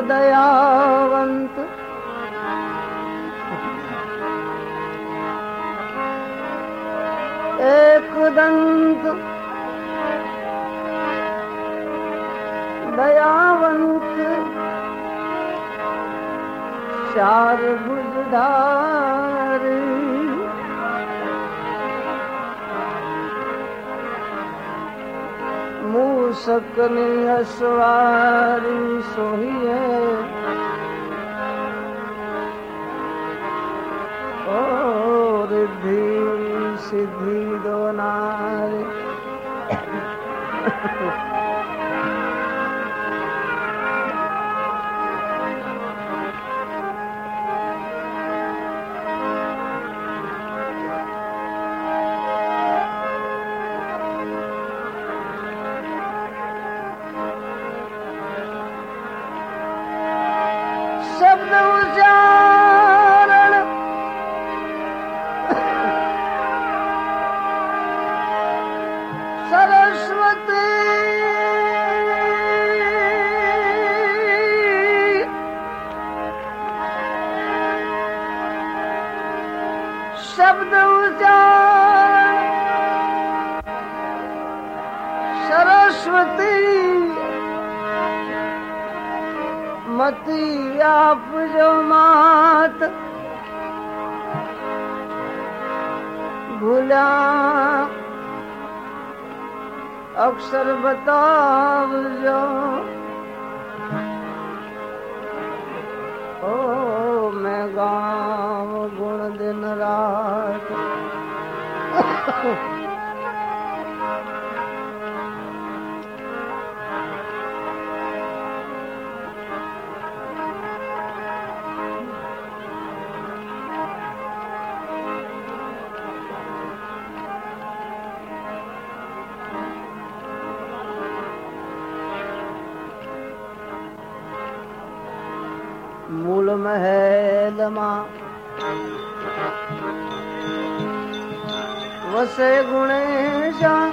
दयावंत। एक दंत। दयावंत। चार बुझदारी मूसकनी असवारी सोहिए अक्षर बताव जो। ओ मैं गाँव गुण दिन रात મહેલમાં વસે ગુણેશા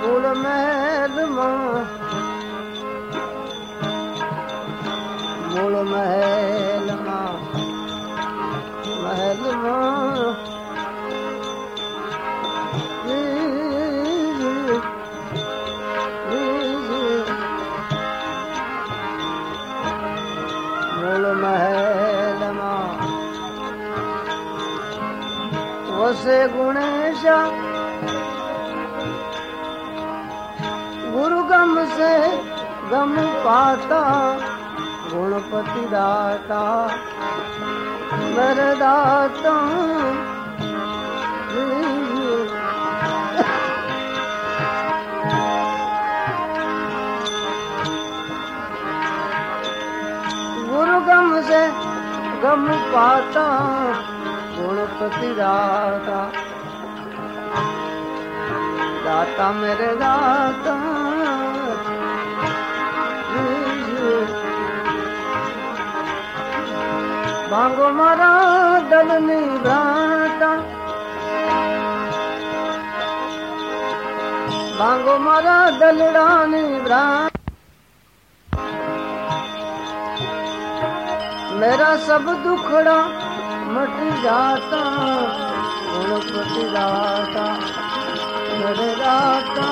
મૂળ મહેલમાં મૂળ મહેલમાં गुरु गम से गम पाता गुण प्रतिदाता। दाता मेरे दाता। भांगो मारा, दल निभाता भांगो मारा दलड़ा निभ्राता मेरा सब दुखड़ा मट जाता गुणपति दाता मेरे दाता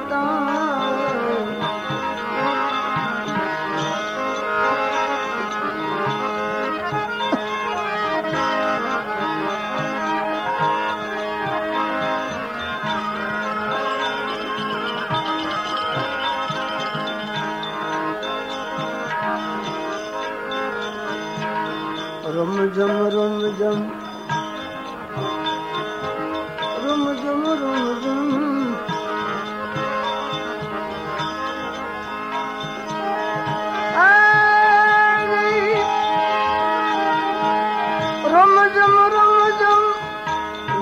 रुम झुम रुम झुम रुम झुम रुम झुम रुम झुम रुम झुम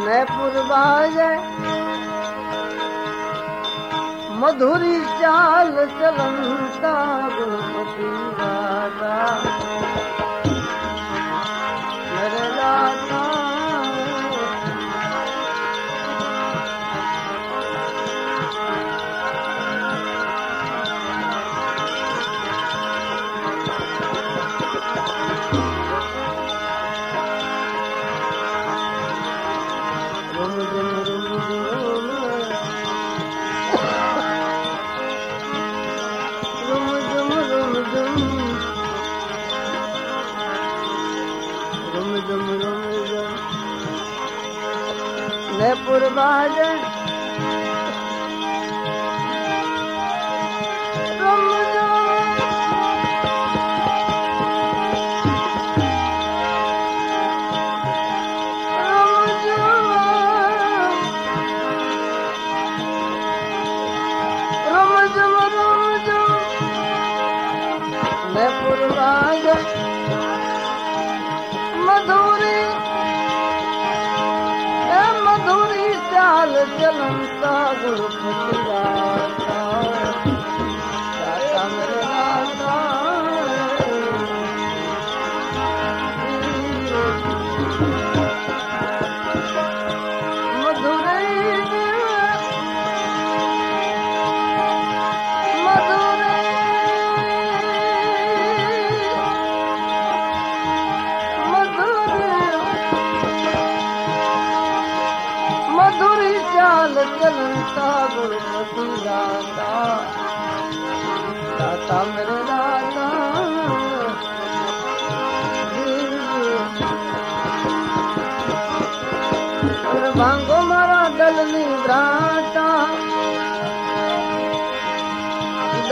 मैं पुरबाजे मधुरी चाल चलंता गुणपति राजा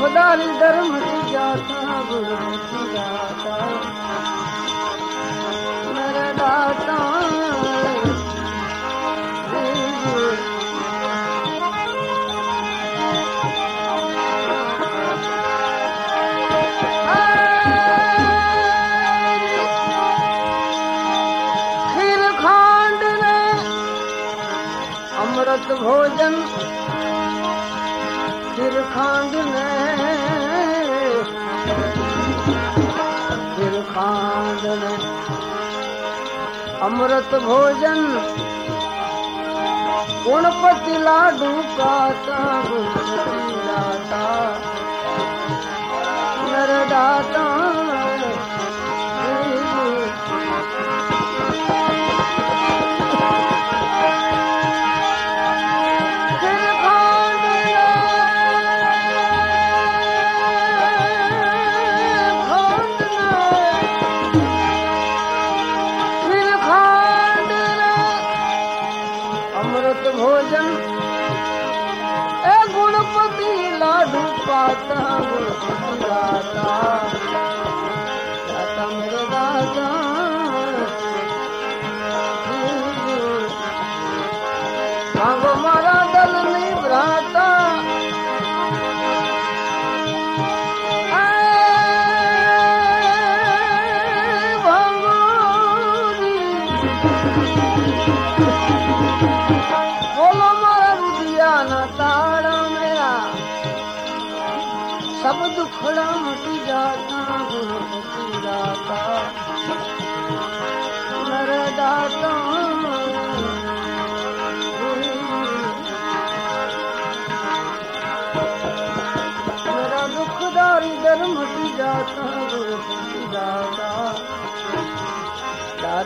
ख़ाली धर्म जी जाता गुरू भोजन खीर खांड में ખાંડન અમૃત ભોજન ગુણપતિ લાડુ કાતા ગુણપતિ દાતા નરદાતા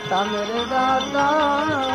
तमर दादा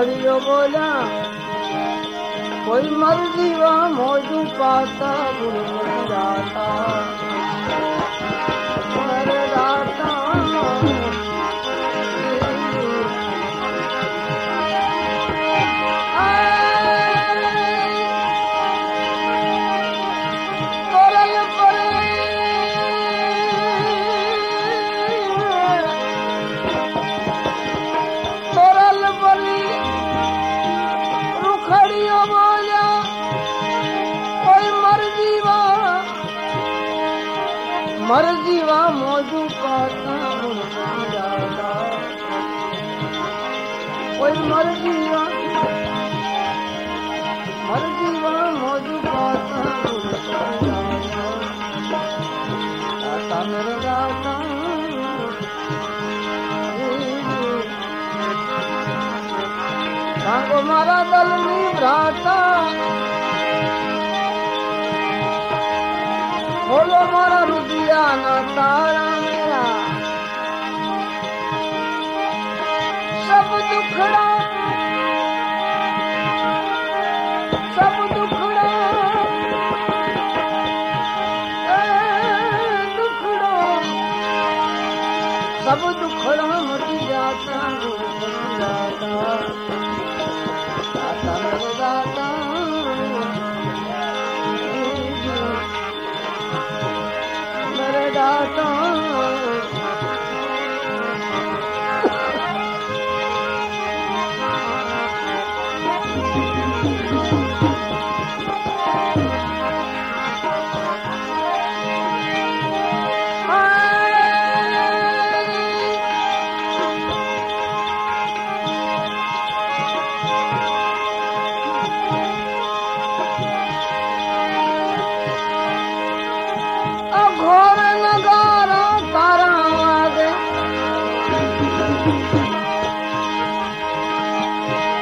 हरिओ बोला कोई मर जीवा मोजू पाता गुरु मुराता Stop.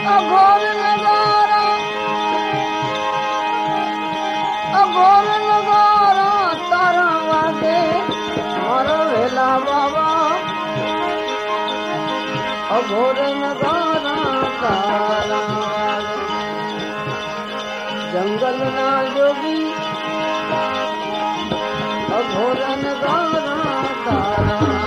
અઘોર નગારા અઘોર નગારા તારા વાગે મારા વેલા બાબા અઘોર નગારા તારા જંગલ ના જોગી અઘોર નગારા તારા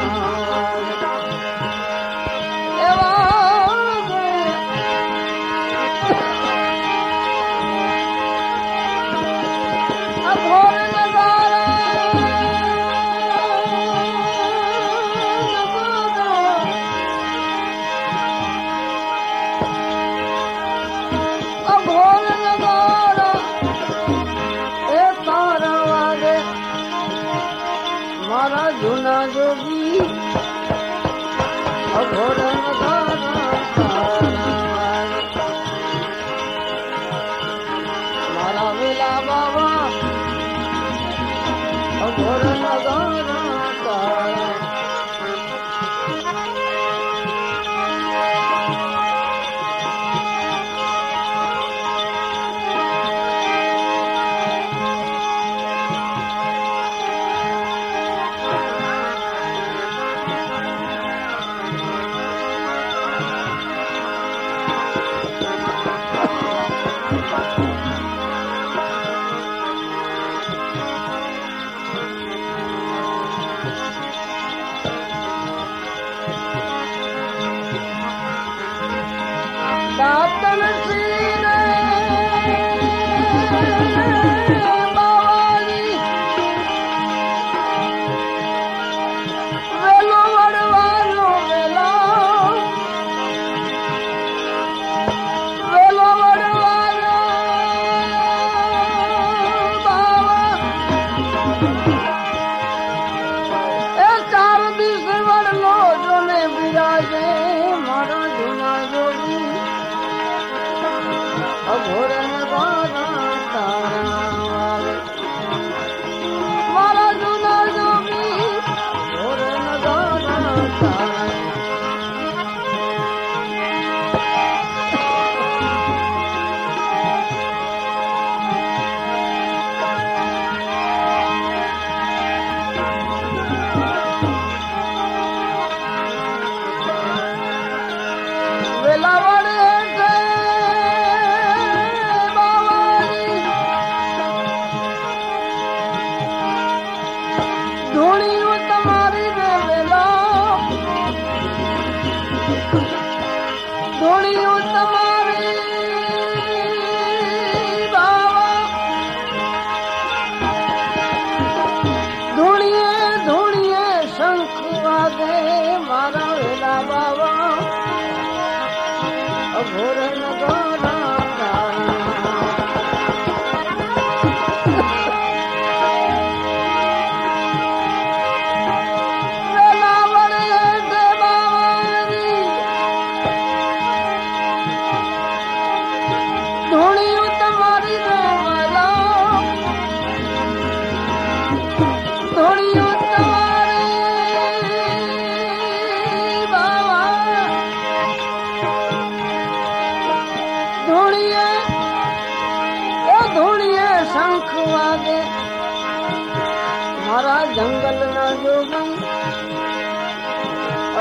जल न जोगम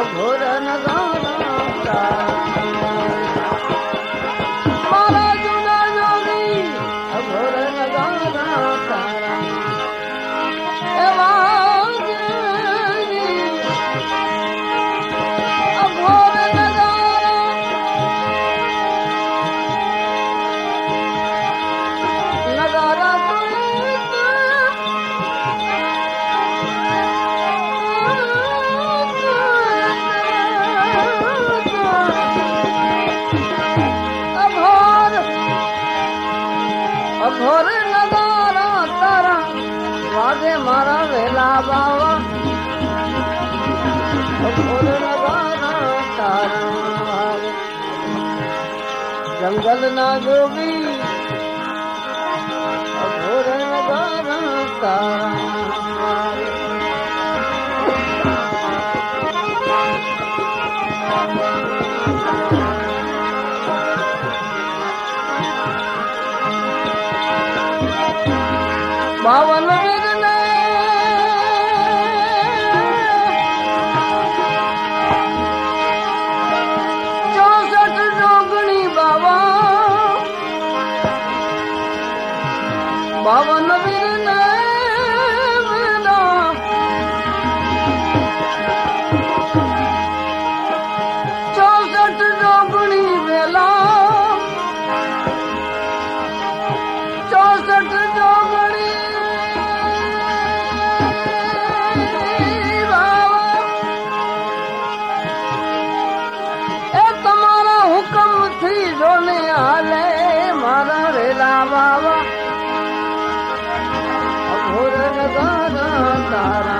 अघोर न गाना Nagami तारा तारा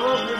all over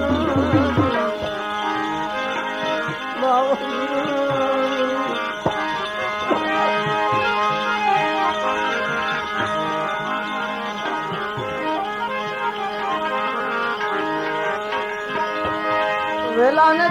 Oh no.